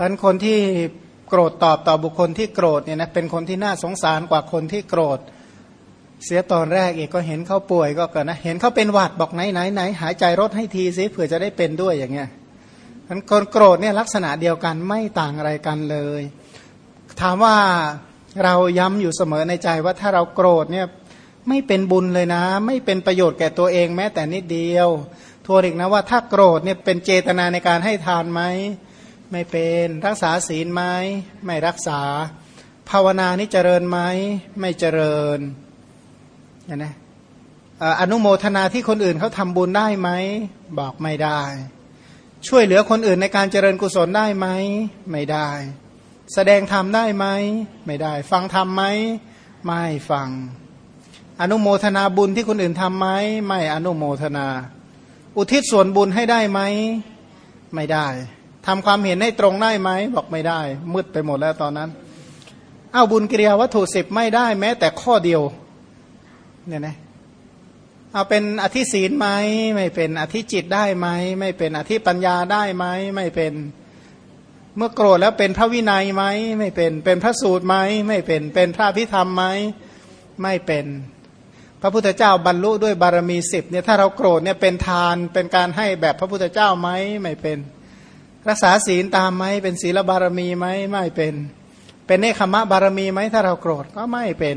ราะฉะนั้นคนที่โกรธตอบต่อบุคคลที่โกรธเนี่ยนะเป็นคนที่น่าสงสารกว่าคนที่โกรธ เสียตอนแรกเอกก็เห็นเขาป่วยก็เกิดนะเห็นเขาเป็นหวัดบอกไหนไหนไหนหายใจรถให้ทีสิเผื่อจะได้เป็นด้วยอย่างเงี้ยนั้นคนโกรธเนี่ยลักษณะเดียวกันไม่ต่างอะไรกันเลย ถามว่าเราย้ำอยู่เสมอในใจว่าถ้าเราโกรธเนี่ยไม่เป็นบุญเลยนะ ไม่เป็นประโยชน์แก่ตัวเองแม้แต่นิดเดียวทวนอีกนะว่าถ้าโกรธเนี่ยเป็นเจตนาในการให้ทานไหม ไม่เป็นรักษาศีลไหมไม่รักษา ภาวนานี่เจริญไหมไม่เจริญเห็นไหมอนุโมทนาที่คนอื่นเขาทำบุญได้ไหมบอกไม่ได้ ช่วยเหลือคนอื่นในการเจริญกุศลได้ไหมไม่ได้ แสดงธรรมได้ไหมไม่ได้ ฟังธรรมไหมไม่ฟัง อนุโมทนาบุญที่คนอื่นทำไหมไม่อนุโมทนา อุทิศส่วนบุญให้ได้ไหมไม่ได้ ทำความเห็นให้ตรงได้ไหมบอกไม่ได้ มืดไปหมดแล้วตอนนั้นเอาบุญกิริยาวัตถุสิบไม่ได้แม้ แต่ข้อเดียวเนี่ยนะเอาเป็นอธิศีลไหมไม่เป็นอธิจิตได้ไหมไม่เป็นอธิปัญญาได้ไหมไม่เป็นเมื่อโกรธแล้วเป็นพระวินัยไหมไม่เป็นเป็นพระสูตรไหมไม่เป็นเป็นพระพิธรรมไหมไม่เป็น พระพุทธเจ้าบรรลุด้วยบารมีสิบเนี่ยถ้าเราโกรธเนี่ยเป็นทานเป็นการให้แบบพระพุทธเจ้าไหมไม่เป็น รักษาศีลตามไหมเป็นศีลบารมีไหมไม่เป็น เป็นเนคขมะบารมีไหมถ้าเราโกรธก็ไม่เป็น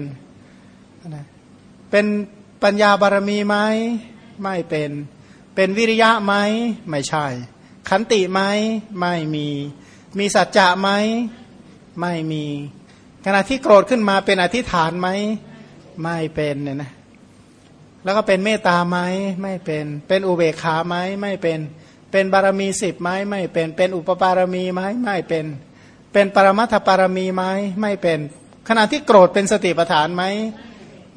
นะเป็นปัญญาบารมีไหมไม่เป็น เป็นวิริยะไหมไม่ใช่ ขันติไหมไม่มี มีสัจจะไหมไม่มี ขณะที่โกรธขึ้นมาเป็นอธิษฐานไหมไม่เป็นเนี่ยนะแล้วก็เป็นเมตตาไหมไม่เป็น เป็นอุเบกขาไหมไม่เป็น เป็นบารมีสิบไหมไม่เป็นเป็นอุปปารมีไหมไม่เป็น เป็นปรมัตถปารมีไหมไม่เป็น ขณะที่โกรธเป็นสติปัฏฐานไหม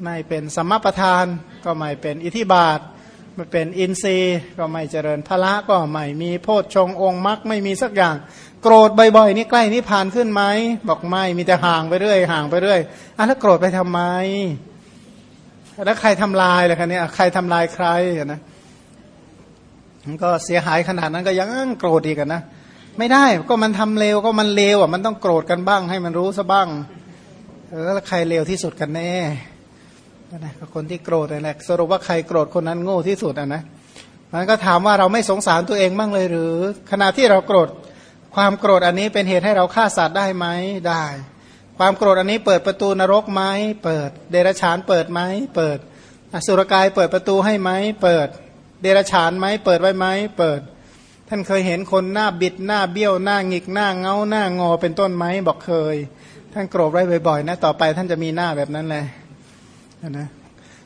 ไม่เป็นสัมมาปทานก็ไม่เป็นอิทิบาทไม่เป็นอินทรีย์ก็ไม่เจริญพละก็ไม่มีโพชฌงองค์มรรคไม่มีสักอย่าง โกรธบ่อยๆนี่ใกล้นิพพานขึ้นไหมบอกไม่มีแต่ห่างไปเรื่อยห่างไปเรื่อยอะแล้วโกรธไปทำไมแล้วใครทำลายล่ะคะเนี่ยใครทำลายใครนะมัน ก็เสียหายขนาดนั้นก็ยังโกรธอีกนะไม่ได้ก็มันทำเลวก็มันเลวอะมันต้องโกรธกันบ้างให้มันรู้ซะบ้างเออแล้วใครเลวที่สุดกันแน่นะคนที่โกรธอะไรสรุปว่าใครโกรธคนนั้นโง่ที่สุดอะนะมันก็ถามว่าเราไม่สงสารตัวเองบ้างเลยหรือ ขณะที่เราโกรธความโกรธอันนี้เป็นเหตุให้เราฆ่าสัตว์ได้ไหมได้ ความโกรธอันนี้เปิดประตูนรกไหมเปิด เดรัจฉานเปิดไหมเปิดอสุรกายเปิดประตูให้ไหมเปิด เดรฉานไหมเปิดไว้ไหมเปิด ท่านเคยเห็นคนหน้าบิดหน้าเบี้ยวหน้าหงิกหน้าเงาหน้างอเป็นต้นไหมบอกเคย ท่านโกรธไว้บ่อยๆนะต่อไปท่านจะมีหน้าแบบนั้นเลยนะ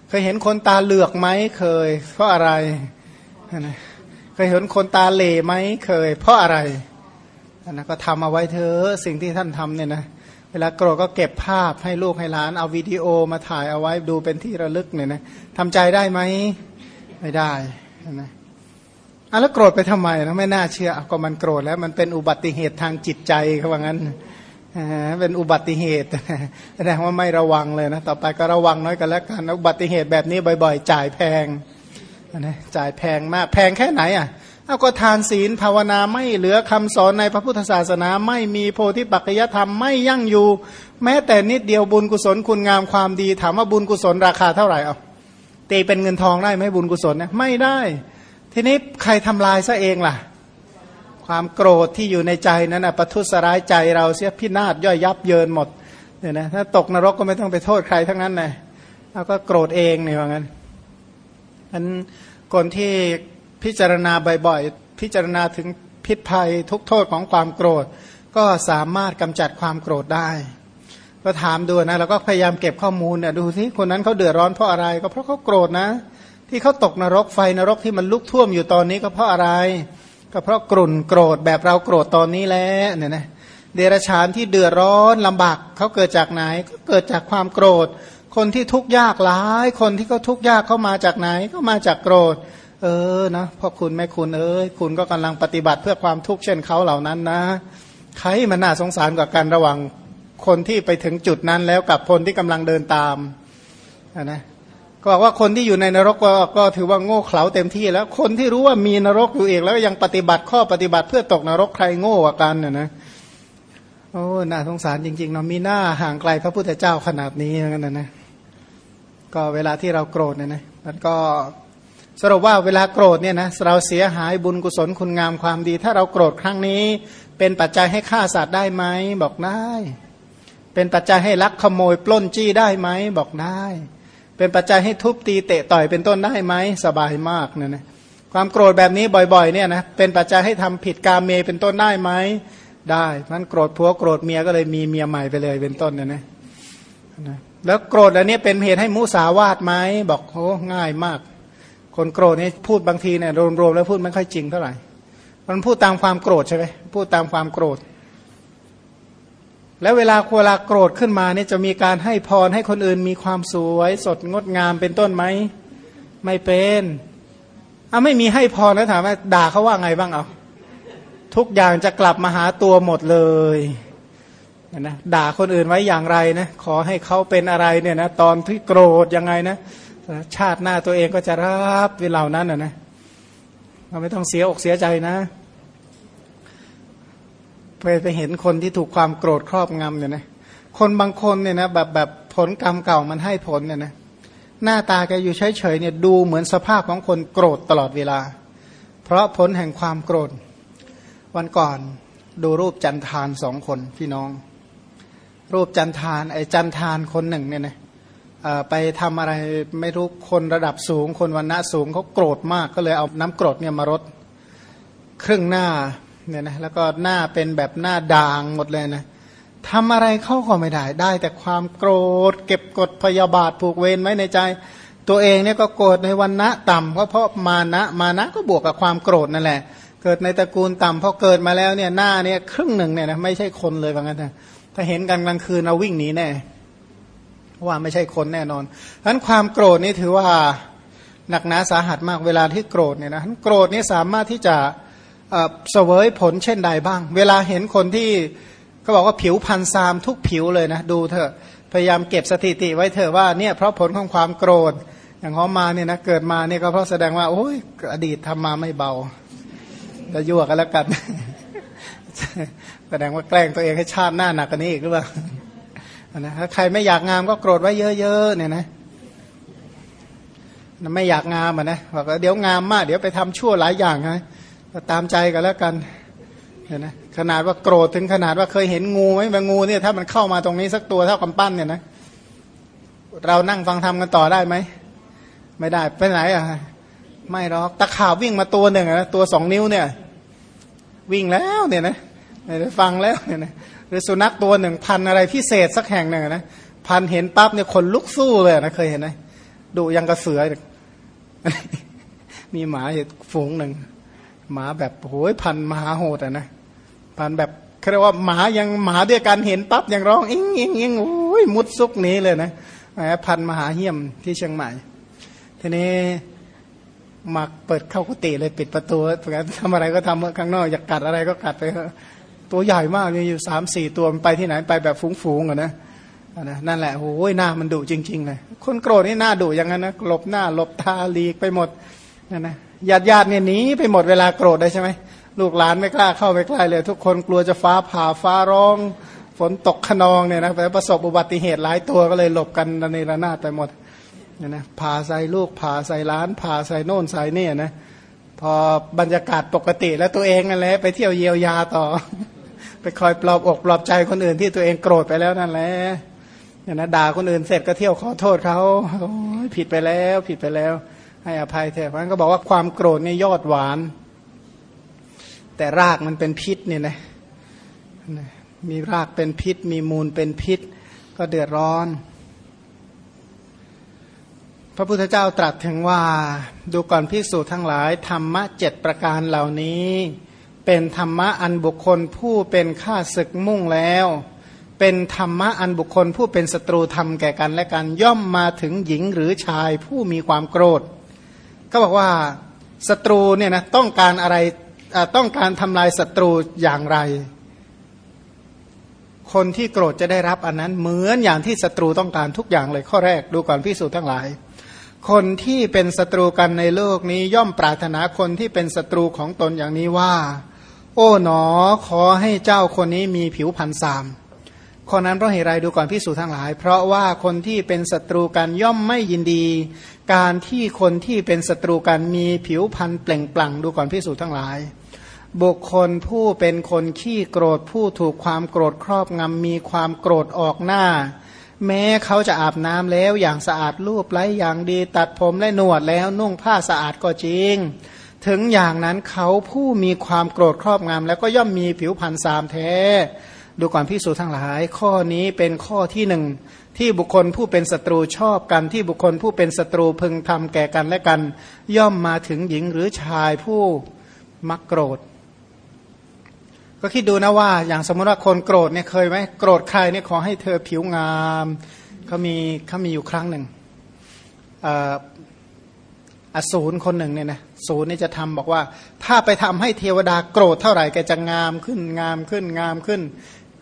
เคยเห็นคนตาเหลือกไหมเคย เพราะอะไรนะเคยเห็นคนตาเหล่ไหมเคย เพราะอะไรนะก็ทำเอาไว้เธอะสิ่งที่ท่านทำเนี่ยนะเวลาโกรธก็เก็บภาพให้ลูกให้หลาน เอาวิดีโอมาถ่ายเอาไว้ดูเป็นที่ระลึกเนี่ยนะทำใจได้ไหม ไม่ได้นะอะแล้วโกรธไปทำไมนะไม่น่าเชื่อก็มันโกรธแล้วมันเป็นอุบัติเหตุทางจิตใจเขาว่างั้นเป็นอุบัติเหตุแสดงว่าไม่ระวังเลยนะต่อไปก็ระวังน้อยกันแล้วกันอุบัติเหตุแบบนี้บ่อย ๆ จ่ายแพงนะจ่ายแพงมากแพงแค่ไหนอะเอาก็ทานศีลภาวนาไม่เหลือคำสอนในพระพุทธศาสนา ไม่มีโพธิปัจจยธรรมไม่ยั่งอยู่ แม้แต่นิดเดียวบุญกุศลคุณงามความดี ถามว่าบุญกุศลราคาเท่าไหร่เอา ตีเป็นเงินทองได้ไหมบุญกุศลเนี่ยไม่ได้ ทีนี้ใครทำลายซะเองล่ะ ความโกรธที่อยู่ในใจนั้นนะประทุษร้ายใจเราเสียพินาศย่อยยับเยินหมดเนี่ยนะถ้าตกนรกก็ไม่ต้องไปโทษใครทั้งนั้นเลยเราก็โกรธเองเนี่ยว่างั้นมันคนที่พิจารณาบ่อยๆพิจารณาถึงพิษภัยทุกโทษของความโกรธ ก็สามารถกำจัดความโกรธได้ ก็ถามดูนะเราก็พยายามเก็บข้อมูลเนี่ยดูสิคนนั้นเขาเดือดร้อนเพราะอะไร ก็เพราะเขาโกรธนะ ที่เขาตกนรกไฟนรกที่มันลุกท่วมอยู่ตอนนี้ก็เพราะอะไร ก็เพราะกลุ่นโกรธแบบเราโกรธตอนนี้แล้วเนี่ยนะเดรชานที่เดือดร้อนลำบากเขาเกิดจากไหน ก็เกิดจากความโกรธ คนที่ทุกข์ยากหลาย คนที่เขาทุกข์ยากเขามาจากไหน ก็มาจากโกรธ เออนะพ่อคุณแม่คุณเอ้ยคุณก็กำลังปฏิบัติเพื่อความทุกข์เช่นเขาเหล่านั้นนะ ใครมันน่าสงสารกว่ากันระหว่าง คนที่ไปถึงจุดนั้นแล้วกับคนที่กำลังเดินตามนะก็บอกว่าคนที่อยู่ในนรกก็ก็ถือว่าโง่เขลาเต็มที่แล้วคนที่รู้ว่ามีนรกอยู่เองแล้วยังปฏิบัติข้อปฏิบัติเพื่อตกนรกใครโง่กว่ากันเนี่ยนะโอ้น่าสงสารจริงๆเนาะมีหน้าห่างไกลพระพุทธเจ้าขนาดนี้นั่นนะนะก็เวลาที่เราโกรธเนี่ยนะมันก็สรุปว่าเวลาโกรธเนี่ยนะเราเสียหายบุญกุศลคุณงามความดี ถ้าเราโกรธครั้งนี้ เป็นปัจจัยให้ฆ่าสัตว์ได้ไหมบอกได้ เป็นปัจจัยให้ลักขโมยปล้นจี้ได้ไหมบอกได้ เป็นปัจจัยให้ทุบตีเตะต่อยเป็นต้นได้ไหมสบายมากเนี่ยนะความโกรธแบบนี้บ่อยๆเนี่ยนะเป็นปัจจัยให้ทำผิดกาเมเป็นต้นได้ไหมได้มันโกรธผัวโกรธเมียก็เลยมีเมียใหม่ไปเลยเป็นต้นเนี่ยนะแล้วโกรธอันนี้เป็นเหตุให้มุสาวาทไหมบอกโอ้ง่ายมาก คนโกรธนี่พูดบางทีเนี่ยรวมๆแล้วพูดไม่ค่อยจริงเท่าไหร่มันพูดตามความโกรธใช่ไหมพูดตามความโกรธ แล้วเวลาเวลาโกรธขึ้นมาเนี่ยจะมีการให้พรให้คนอื่นมีความสวยสดงดงามเป็นต้นไหมไม่เป็นอะไม่มีให้พรแล้วถามว่าด่าเขาว่าไงบ้างเอาทุกอย่างจะกลับมาหาตัวหมดเลยนะด่าคนอื่นไว้อย่างไรนะขอให้เขาเป็นอะไรเนี่ยนะตอนที่โกรธยังไงนะชาติหน้าตัวเองก็จะรับเวลานั้นนะนะเราไม่ต้องเสียอกเสียใจนะ ไปไปเห็นคนที่ถูกความโกรธครอบงำเนี่ยนะคนบางคนเนี่ยนะแบบแบบผลกรรมเก่ามันให้ผลเนี่ยนะหน้าตาแกอยู่เฉยๆเนี่ยดูเหมือนสภาพของคนโกรธตลอดเวลา เพราะผลแห่งความโกรธ วันก่อนดูรูปจันทานสองคนพี่น้อง รูปจันทานไอ้จันทานคนหนึ่งเนี่ยนะไปทำอะไรไม่รู้คนระดับสูง คนวันณะสูงเขาโกรธมากก็เลยเอาน้ำกรดเนี่ยมารดครึ่งหน้า เนี่ยนะแล้วก็หน้าเป็นแบบหน้าด่างหมดเลยนะทำอะไรเข้าก็ไม่ได้ได้ แต่ความโกรธ เก็บกดพยาบาทผูกเวรไว้ในใจ ตัวเองเนี่ยก็โกรธในวันณะต่ำเพราะเพราะมานะมานะก็บวกกับความโกรธนั่นแหละ เกิดในตระกูลต่ำพอเกิดมาแล้วเนี่ยหน้าเนี่ยครึ่งหนึ่งเนี่ยนะไม่ใช่คนเลยว่างั้นนะถ้าเห็นกันกลางคืนเอาวิ่งหนีแน่ว่าไม่ใช่คนแน่นอนฉะนั้นความโกรธนี่ถือว่าหนักหนาสาหัสมากเวลาที่โกรธเนี่ยนะโกรธนี่สามารถที่จะ เสวยผลเช่นใดบ้าง เวลาเห็นคนที่ก็บอกว่าผิวพันซามทุกผิวเลยนะ ดูเถอะพยายามเก็บสถิติไว้เถอะว่าเนี่ยเพราะผลของความโกรธ อย่างเขามาเนี่ยนะเกิดมาเนี่ยก็เพราะแสดงว่า โอ้ยอดีตทำมาไม่เบาจะยั่วกันแล้วกัน แสดงว่าแกล้งตัวเองให้ชาติหน้าหนักกว่านี้อีกหรือเปล่านะถ้าใครไม่อยากงามก็โกรธไว้เยอะๆเนี่ยนะไม่อยากงามอะนะบอกว่าเดี๋ยวงามมากเดี๋ยวไปทำชั่วหลายอย่างนะ ก็ตามใจกันแล้วกันเห็นไหมขนาดว่าโกรธถึงขนาดว่าเคยเห็นงูไหมบางงูเนี่ยถ้ามันเข้ามาตรงนี้สักตัวเท่ากำปั้นเนี่ยนะเรานั่งฟังธรรมกันต่อได้ไหมไม่ได้ไปไหนอะไม่หรอกตะขาบวิ่งมาตัวหนึ่งนะตัวสองนิ้วเนี่ย วิ่งแล้วเนี่ยนะได้ฟังแล้วเนี่ยนะหรือสุนัขตัวหนึ่งพันอะไรพิเศษสักแห่งหนึ่งนะพันเห็นปั๊บเนี่ยคนลุกสู้เลยนะเคยเห็นไหมดูยังกระเสือมีหมาอยู่ฝูงหนึ่ง หมาแบบโอ้ยพันมหาโหดอะนะพันแบบเรียกว่าหมายังหมาด้วยกันเห็นปั๊บยังร้องอิงอิงอิงโอ้ยมุดซุกนี้เลยนะพันมหาเหี้ยมที่เชียงใหม่ ทีนี้มาเปิดเข้ากุฏิเลยปิดประตูทำอะไรก็ทำข้างนอกอยากกัดอะไรก็กัดไปตัวใหญ่มากมีอยู่สามสี่ตัวมันไปที่ไหนไปแบบฟุ้งๆอะนะนั่นแหละโอ้ยหน้ามันดุจริง ๆ เลย คนโกรธนี่หน้าดุอย่างนั้นนะหลบหน้าหลบตาหลีกไปหมดนั่นนะ ญาติญาติเนี่ยหนีไปหมดเวลาโกรธได้ใช่ไหมลูกหลานไม่กล้าเข้าไปใกล้เลย ทุกคนกลัวจะฟ้าผ่าฟ้าร้อง ฝนตกขนองเนี่ยนะไปประสบอุบัติเหตุหลายตัวก็เลยหลบกันในระนาดไปหมดเนี่ยนะผ่าใส่ลูกผ่าใส่ล้านผ่าใส่โน่นใส่เนี่ยนะพอบรรยากาศปกติแล้วตัวเองนั่นแหละไปเที่ยวเยียวยาต่อ ไปคอยปลอบอกปลอบใจคนอื่นที่ตัวเองโกรธไปแล้วนั่นแหละเนี่ยนะด่าคนอื่นเสร็จก็เที่ยวขอโทษเขาผิดไปแล้วผิดไปแล้ว ให้อภัยเถอะเพราะนั้นก็บอกว่าความโกรธเนี่ยยอดหวาน แต่รากมันเป็นพิษเนี่ยนะมีรากเป็นพิษ มีมูลเป็นพิษ ก็เดือดร้อน พระพุทธเจ้าตรัสถึงว่าดูก่อนพิสูจทั้งหลาย ธรรมะเจ็ดประการเหล่านี้ เป็นธรรมะอันบุคคลผู้เป็นข้าศึกมุ่งแล้ว เป็นธรรมะอันบุคคลผู้เป็นศัตรูทำแก่กันและกันย่อมมาถึงหญิงหรือชายผู้มีความโกรธ ก็บอกว่าศัตรูเนี่ยนะต้องการอะไรต้องการทำลายศัตรูอย่างไร คนที่โกรธจะได้รับอันนั้นเหมือนอย่างที่ศัตรูต้องการทุกอย่างเลยข้อแรกดูก่อนพิสูจน์ทั้งหลาย คนที่เป็นศัตรูกันในโลกนี้ย่อมปรารถนาคนที่เป็นศัตรูของตนอย่างนี้ว่า โอ้หนอขอให้เจ้าคนนี้มีผิวพันธ์สาม คนนั้นเพราะเหตุไรดูก่อนพิสูจทั้งหลาย เพราะว่าคนที่เป็นศัตรูกันย่อมไม่ยินดี การที่คนที่เป็นศัตรูกันมีผิวพันธ์เปล่งปลั่งดูก่อนพิสูจทั้งหลาย บุคคลผู้เป็นคนขี้โกรธผู้ถูกความโกรธครอบงำมีความโกรธออกหน้า แม้เขาจะอาบน้ำแล้วอย่างสะอาดรูปไล้อย่างดีตัดผมและหนวดแล้วนุ่งผ้าสะอาดก็จริง ถึงอย่างนั้นเขาผู้มีความโกรธครอบงำแล้วก็ย่อมมีผิวพรรณสามแท้ ดูก่อนพิสูจทั้งหลาย ข้อนี้เป็นข้อที่หนึ่งที่บุคคลผู้เป็นศัตรูชอบกันที่บุคคลผู้เป็นศัตรูพึงทำแก่กันและกัน ย่อมมาถึงหญิงหรือชายผู้มักโกรธ ก็คิดดูนะว่า อย่างสมมติว่าคนโกรธเนี่ยเคยไหมโกรธใครเนี่ยขอให้เธอผิวงามเขามีเขามีอยู่ครั้งหนึ่งอสูรคนหนึ่งเนี่ยนะสูรนี่จะทำบอกว่า ถ้าไปทำให้เทวดาโกรธเท่าไหร่แกจะงามขึ้นงามขึ้นงามขึ้น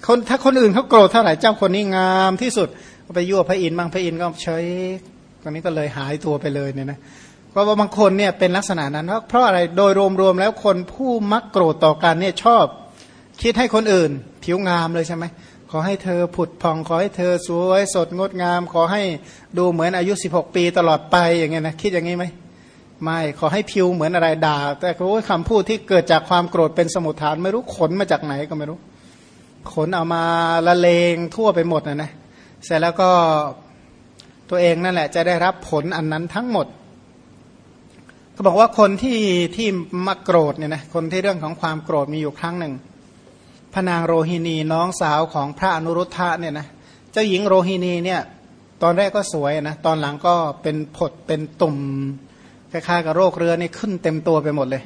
คนถ้าคนอื่นเขาโกรธเท่าไหร่เจ้าคนนี้งามที่สุดก็ไปยั่วพระอินทร์บางพระอินทร์ก็เฉยตอนนี้ก็เลยหายตัวไปเลยเนี่ยนะเพราะว่าบางคนเนี่ยเป็นลักษณะนั้น เพราะอะไรโดยรวมๆแล้วคนผู้มักโกรธต่อกันเนี่ยชอบ คิดให้คนอื่น ผิวงามเลยใช่ไหมขอให้เธอผุดผ่องขอให้เธอสวยสดงดงาม ขอให้ดูเหมือนอายุ 16 ปีตลอดไปอย่างเงี้ยนะคิดอย่างนี้ไหมไม่ขอให้ผิวเหมือนอะไรด่า แต่รู้คำพูดที่เกิดจากความโกรธเป็นสมุทฐาน ไม่รู้ขนมาจากไหนก็ไม่รู้ ขนเอามาละเลงทั่วไปหมดนะนะเสร็จแล้วก็ตัวเองนั่นแหละ จะได้รับผลอันนั้นทั้งหมดเขาบอกว่าคนที่ที่มาโกรธเนี่ยนะคนที่เรื่องของความโกรธมีอยู่ครั้งหนึ่งพนางโรฮินีน้องสาวของพระอนุรุทธะเนี่ยนะเจ้าหญิงโรฮินีเนี่ยตอนแรกก็สวยนะตอนหลังก็เป็นผดเป็นตุ่มคล้ายๆกับโรคเรือนี่ขึ้นเต็มตัวไปหมดเลย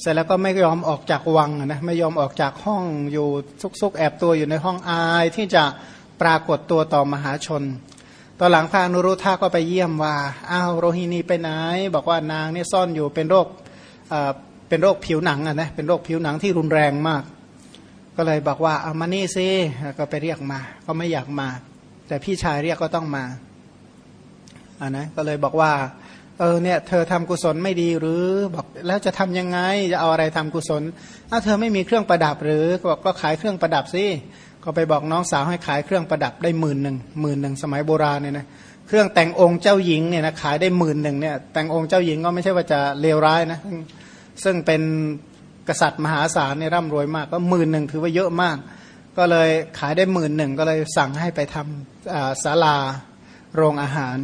เสร็จแล้วก็ไม่ยอมออกจากวังนะไม่ยอมออกจากห้องอยู่ซุกๆแอบตัวอยู่ในห้องอายที่จะปรากฏตัวต่อมหาชน ตอนหลังพระนุรุธาก็ไปเยี่ยมว่าอ้าวโรฮินีไปไหน บอกว่านางเนี่ยซ่อนอยู่เป็นโรคเป็นโรคผิวหนังอะนะเป็นโรคผิวหนังที่รุนแรงมาก ก็เลยบอกว่าเอามานี่ซิก็ไปเรียกมา ก็ไม่อยากมา แต่พี่ชายเรียกก็ต้องมาอ่านะก็เลยบอกว่าเออเนี่ยเธอทำกุศลไม่ดีหรือบอก แล้วจะทํำยังไงจะเอาอะไรทำกุศลถ้าเธอไม่มีเครื่องประดับหรือก็บอกก็ขายเครื่องประดับสิก็ไปบอกน้องสาวให้ขายเครื่องประดับได้หมื่นหนึ่งหมื่นหนึ่งสมัยโบราณเนี่ยนะเครื่องแต่งองค์เจ้าหญิงเนี่ยนะขายได้หมื่นหนึ่งเนี่ยแต่งองค์เจ้าหญิงก็ไม่ใช่ว่าจะเลวร้ายนะซึ่งเป็นกษัตริย์มหาศาลเนี่ยร่ำรวยมากก็หมื่นหนึ่งถือว่าเยอะมาก ก็เลยขายได้หมื่นหนึ่งก็เลยสั่งให้ไปทำศาลาโรงอาหาร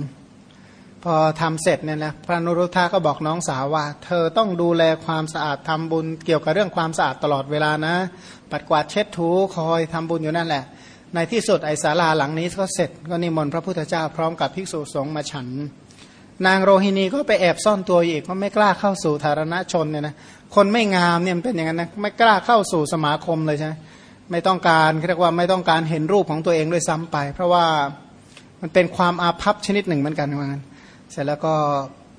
พอทำเสร็จเนี่ยนะพระนุรุธาก็บอกน้องสาวว่า เธอต้องดูแลความสะอาดทำบุญเกี่ยวกับเรื่องความสะอาดตลอดเวลานะ ปัดกวาดเช็ดถูคอยทำบุญอยู่นั่นแหละ ในที่สุดไอศาลาหลังนี้ก็เสร็จก็นิมนต์พระพุทธเจ้าพร้อมกับภิกษุสงฆ์มาฉัน นางโรฮินีก็ไปแอบซ่อนตัวอีกก็ไม่กล้าเข้าสู่ธารณชนเนี่ยนะคนไม่งามเนี่ยเป็นอย่างนั้นนะไม่กล้าเข้าสู่สมาคมเลยใช่ไหมไม่ต้องการเรียกว่าไม่ต้องการเห็นรูปของตัวเองด้วยซ้ำไป เพราะว่ามันเป็นความอาภัพชนิดหนึ่งเหมือนกันว่างั้น เสร็จแล้วก็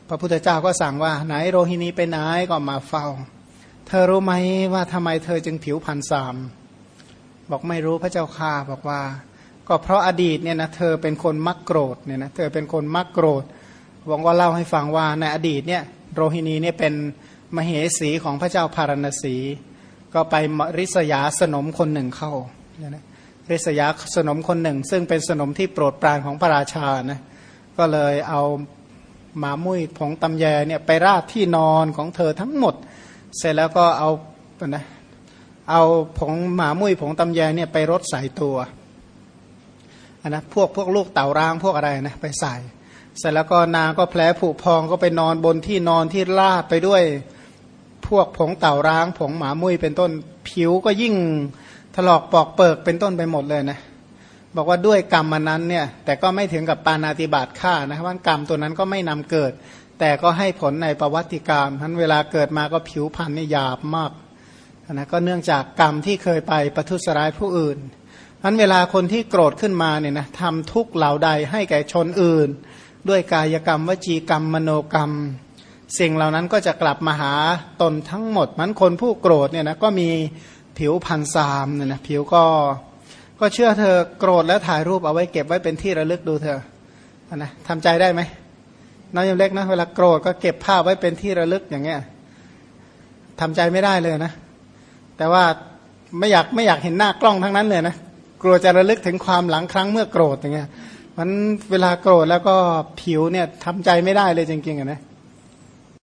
พระพุทธเจ้าก็สั่งว่าไหนโรฮินีไปไหนก็มาเฝ้า เธอรู้ไหมว่าทำไมเธอจึงผิวพันสามบอกไม่รู้พระเจ้าค่าบอกว่า ก็เพราะอดีตเนี่ยนะเธอเป็นคนมักโกรธเนี่ยนะเธอเป็นคนมักโกรธวงก็เล่าให้ฟังว่าในอดีตเนี่ยโรฮินีเนี่ยเป็นมเหสีของพระเจ้าพารณสี ก็ไปริษยาสนมคนหนึ่งเข้าเนี่ยนะริษยาสนมคนหนึ่ง ซึ่งเป็นสนมที่โปรดปรานของพระราชานะก็เลยเอา หมามุ้ยผงตำแยเนี่ยไปราดที่นอนของเธอทั้งหมด เสร็จแล้วก็เอานะเอาผงหมามุ้ยผงตำแยเนี่ยไปรดใส่ตัวนนะพวกพวกลูกเต่าร้างพวกอะไรนะไปใส่ เสร็จแล้วก็นางก็แผลผุพองก็ไปนอนบนที่นอนที่ลาดไปด้วยพวกผงเต่าร้าง ผงหมามุ้ยเป็นต้นผิวก็ยิ่งถลอกปอกเปิกเป็นต้นไปหมดเลยนะ บอกว่าด้วยกรรมมันนั้นเนี่ยแต่ก็ไม่ถึงกับปานาติบาตฆ่านะครับว่ากรรมตัวนั้นก็ไม่นำเกิด แต่ก็ให้ผลในประวัติกรรมทั้นเวลาเกิดมาก็ผิวพรรณนี่หยาบมากนะก็เนื่องจากกรรมที่เคยไปประทุษร้ายผู้อื่นทั้นเวลาคนที่โกรธขึ้นมาเนี่ยนะทำทุกเหล่าใดให้แก่ชนอื่น ด้วยกายกรรมวจีกรรมมโนกรรม สิ่งเหล่านั้นก็จะกลับมาหาตนทั้งหมดมันคนผู้โกรธเนี่ยนะก็มีผิวพันซามเนี่ยนะผิวก็ ก็เชื่อเธอโกรธแล้วถ่ายรูปเอาไว้เก็บไว้เป็นที่ระลึกดูเธอนะทำใจได้ไหมน้อยยมเล็กนะเวลาโกรธก็เก็บภาพไว้เป็นที่ระลึกอย่างเงี้ยทำใจไม่ได้เลยนะ แต่ว่าไม่อยากไม่อยากเห็นหน้ากล้องทั้งนั้นเลยนะกลัวจะระลึกถึงความหลังครั้งเมื่อโกรธอย่างเงี้ยมันเวลาโกรธแล้วก็ผิวเนี่ยทำใจไม่ได้เลยจริงๆอะนะ